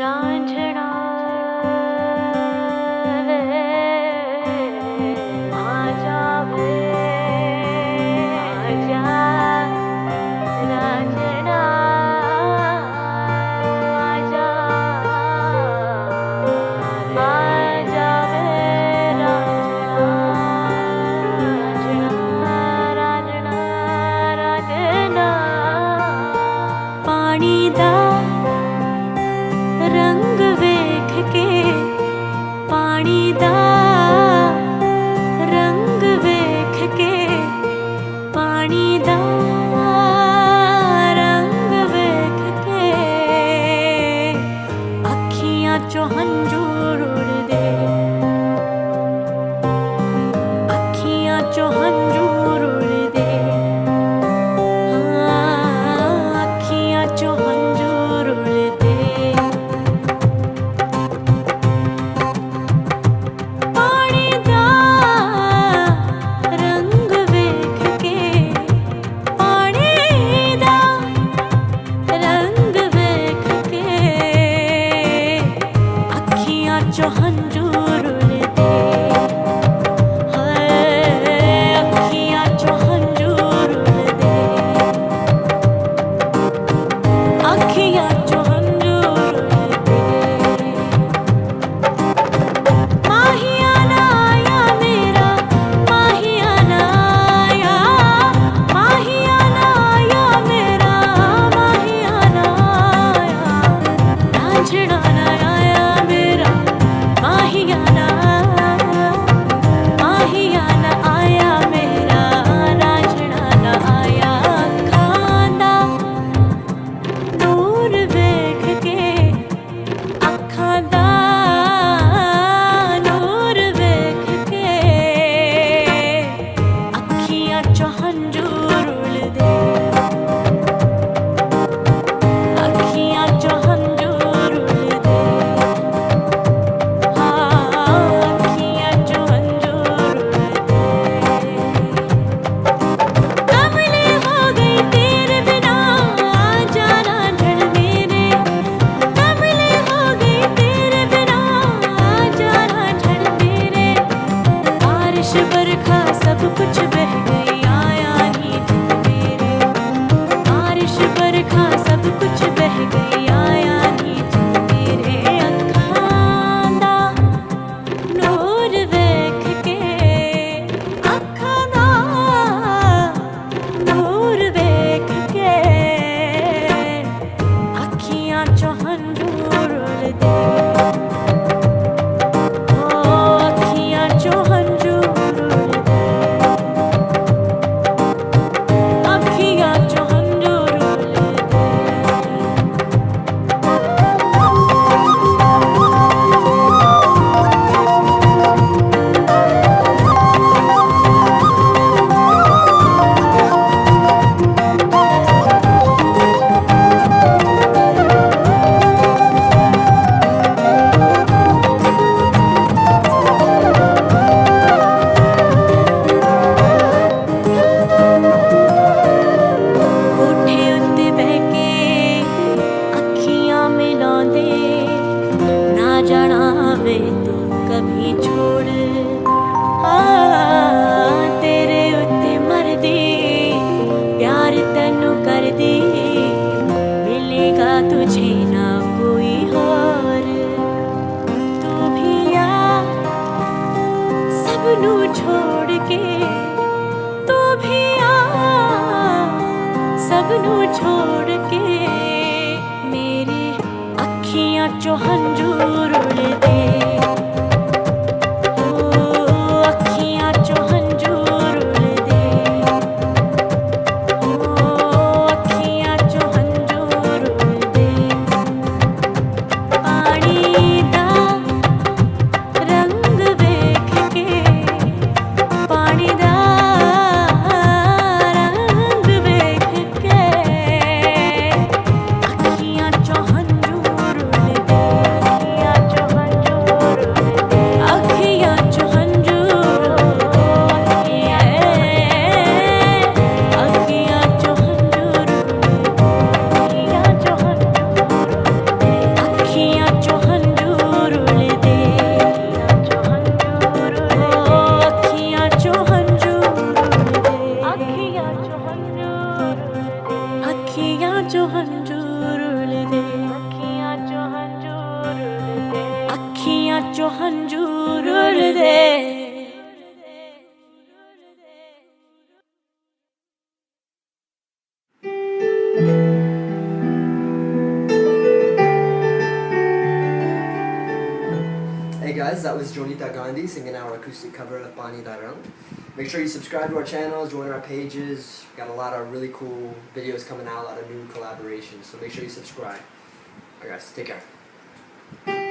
on to Johan Jules. मैनू छोड़ के मेरी अखियाँ चो हंजू रुलदा Hey guys, that was Jonita Gandhi singing our acoustic cover of Bani Darang. Make sure you subscribe to our channels, join our pages. We've got a lot of really cool videos coming out, a lot of new collaborations. So make sure you subscribe. Alright guys, take care.